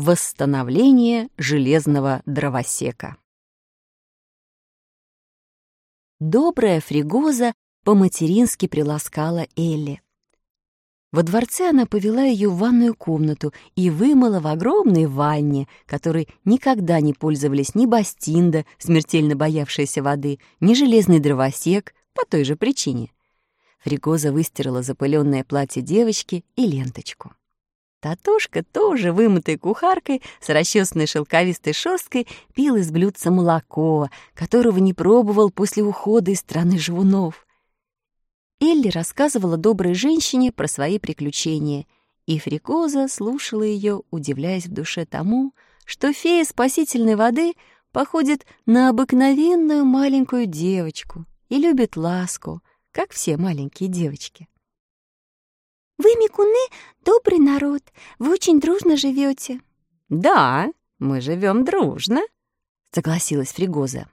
Восстановление железного дровосека. Добрая Фригоза по-матерински приласкала Элли. Во дворце она повела ее в ванную комнату и вымыла в огромной ванне, которой никогда не пользовались ни Бастинда, смертельно боявшаяся воды, ни железный дровосек, по той же причине. Фригоза выстирала запыленное платье девочки и ленточку. Татушка, тоже вымытой кухаркой, с расчесанной шелковистой шерсткой, пил из блюдца молоко, которого не пробовал после ухода из страны живунов. Элли рассказывала доброй женщине про свои приключения, и Фрикоза слушала ее, удивляясь в душе тому, что фея спасительной воды походит на обыкновенную маленькую девочку и любит ласку, как все маленькие девочки. Вы, Микуны, добрый народ. Вы очень дружно живете. Да, мы живем дружно, согласилась Фригоза.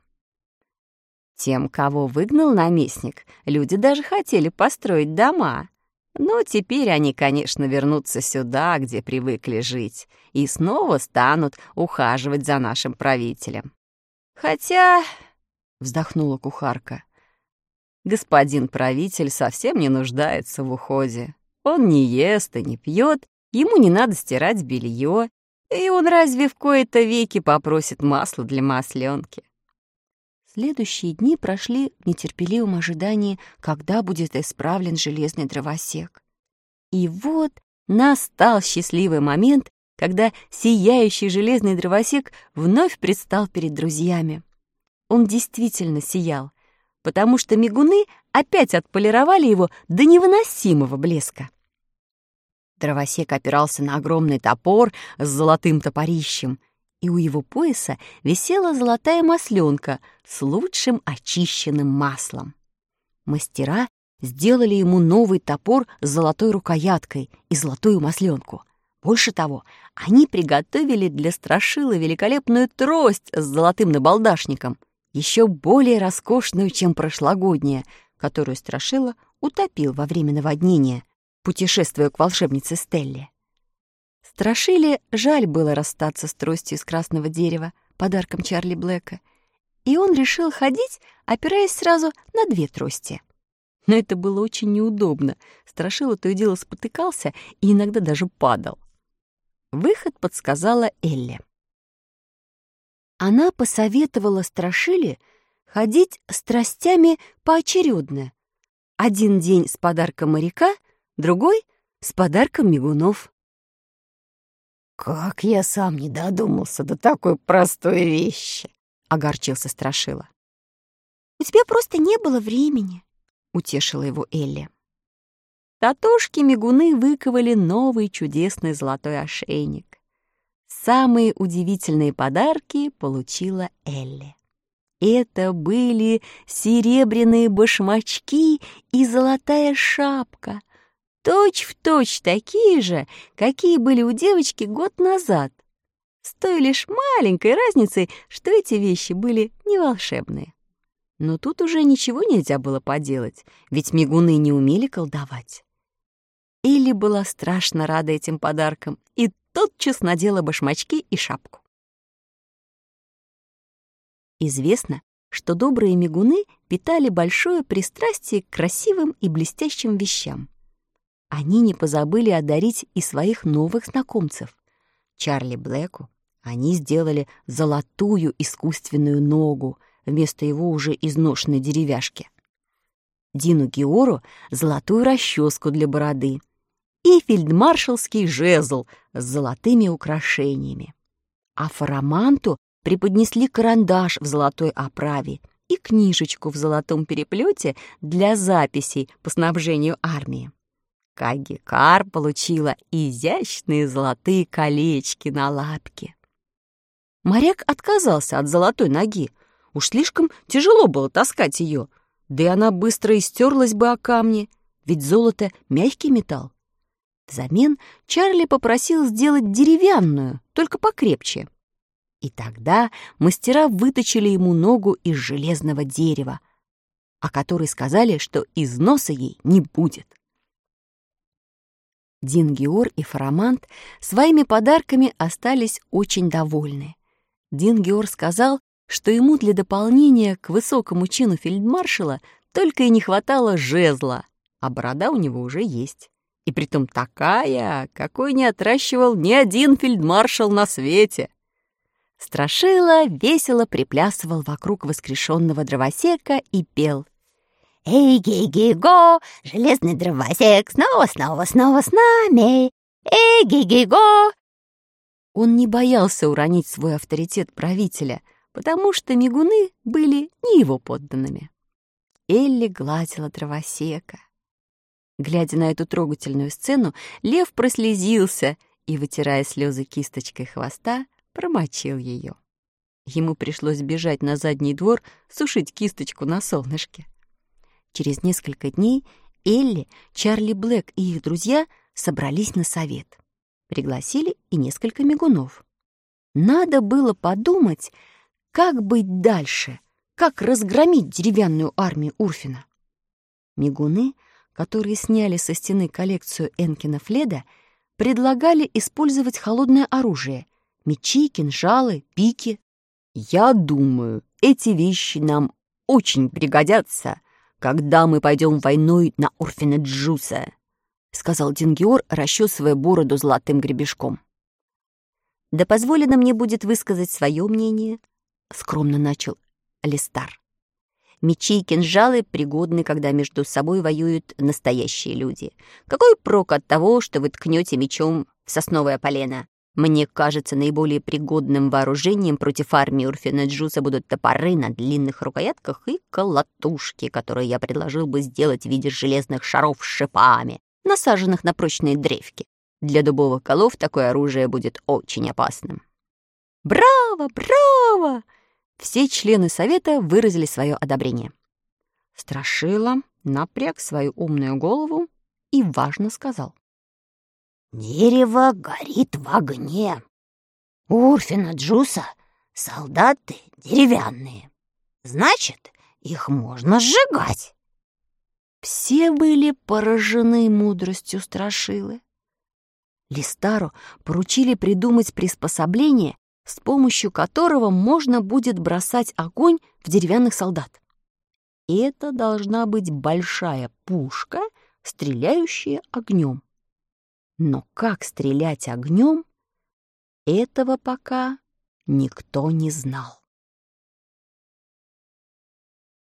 Тем, кого выгнал наместник, люди даже хотели построить дома. Но теперь они, конечно, вернутся сюда, где привыкли жить, и снова станут ухаживать за нашим правителем. Хотя, — вздохнула кухарка, — господин правитель совсем не нуждается в уходе. Он не ест и не пьет, ему не надо стирать белье, и он разве в кои-то веки попросит масла для масленки? Следующие дни прошли в нетерпеливом ожидании, когда будет исправлен железный дровосек. И вот настал счастливый момент, когда сияющий железный дровосек вновь предстал перед друзьями. Он действительно сиял, потому что мигуны опять отполировали его до невыносимого блеска. Дровосек опирался на огромный топор с золотым топорищем, и у его пояса висела золотая масленка с лучшим очищенным маслом. Мастера сделали ему новый топор с золотой рукояткой и золотую масленку. Больше того, они приготовили для Страшила великолепную трость с золотым набалдашником, еще более роскошную, чем прошлогодняя, которую Страшила утопил во время наводнения — путешествуя к волшебнице Стелле. Страшили жаль было расстаться с тростью из красного дерева, подарком Чарли Блэка, и он решил ходить, опираясь сразу на две трости. Но это было очень неудобно. Страшила то и дело спотыкался и иногда даже падал. Выход подсказала Элли. Она посоветовала Страшиле ходить с тростями поочередно. Один день с подарком моряка, другой — с подарком мигунов. «Как я сам не додумался до такой простой вещи!» — огорчился Страшила. «У тебя просто не было времени», — утешила его Элли. Татушки-мигуны выковали новый чудесный золотой ошейник. Самые удивительные подарки получила Элли. Это были серебряные башмачки и золотая шапка, точь-в-точь точь такие же, какие были у девочки год назад, с той лишь маленькой разницей, что эти вещи были не волшебные. Но тут уже ничего нельзя было поделать, ведь мигуны не умели колдовать. Элли была страшно рада этим подаркам и тотчас надела башмачки и шапку. Известно, что добрые мигуны питали большое пристрастие к красивым и блестящим вещам. Они не позабыли одарить и своих новых знакомцев. Чарли Блэку они сделали золотую искусственную ногу вместо его уже изношенной деревяшки. Дину Геору — золотую расческу для бороды и фельдмаршалский жезл с золотыми украшениями. А Фараманту преподнесли карандаш в золотой оправе и книжечку в золотом переплете для записей по снабжению армии. Кагикар получила изящные золотые колечки на лапке. Моряк отказался от золотой ноги. Уж слишком тяжело было таскать ее, да и она быстро истерлась бы о камни, ведь золото — мягкий металл. Взамен Чарли попросил сделать деревянную, только покрепче. И тогда мастера выточили ему ногу из железного дерева, о которой сказали, что износа ей не будет. Дингиор и Фарамант своими подарками остались очень довольны. Дингиор сказал, что ему для дополнения к высокому чину фельдмаршала только и не хватало жезла, а борода у него уже есть. И притом такая, какой не отращивал ни один фельдмаршал на свете. Страшила весело приплясывал вокруг воскрешенного дровосека и пел. «Эй, ги-ги-го, железный дровосек, снова-снова-снова с нами! Эй, ги-ги-го!» Он не боялся уронить свой авторитет правителя, потому что мигуны были не его подданными. Элли гладила дровосека. Глядя на эту трогательную сцену, лев прослезился и, вытирая слезы кисточкой хвоста, промочил ее. Ему пришлось бежать на задний двор сушить кисточку на солнышке. Через несколько дней Элли, Чарли Блэк и их друзья собрались на совет. Пригласили и несколько мигунов. Надо было подумать, как быть дальше, как разгромить деревянную армию Урфина. Мигуны, которые сняли со стены коллекцию Энкина Фледа, предлагали использовать холодное оружие — мечи, кинжалы, пики. «Я думаю, эти вещи нам очень пригодятся, когда мы пойдем войной на Урфина Джуса», — сказал Дингиор, расчесывая бороду золотым гребешком. «Да позволено мне будет высказать свое мнение», — скромно начал Алистар. Мечи и кинжалы пригодны, когда между собой воюют настоящие люди. Какой прок от того, что вы ткнете мечом в сосновое полено? Мне кажется, наиболее пригодным вооружением против армии Урфина Джуса будут топоры на длинных рукоятках и колотушки, которые я предложил бы сделать в виде железных шаров с шипами, насаженных на прочные древки. Для дубовых колов такое оружие будет очень опасным. «Браво! Браво!» Все члены совета выразили свое одобрение. Страшила напряг свою умную голову и важно сказал. «Дерево горит в огне. Урфина Джуса солдаты деревянные. Значит, их можно сжигать». Все были поражены мудростью Страшилы. Листару поручили придумать приспособление, с помощью которого можно будет бросать огонь в деревянных солдат. И это должна быть большая пушка, стреляющая огнем. Но как стрелять огнем, этого пока никто не знал.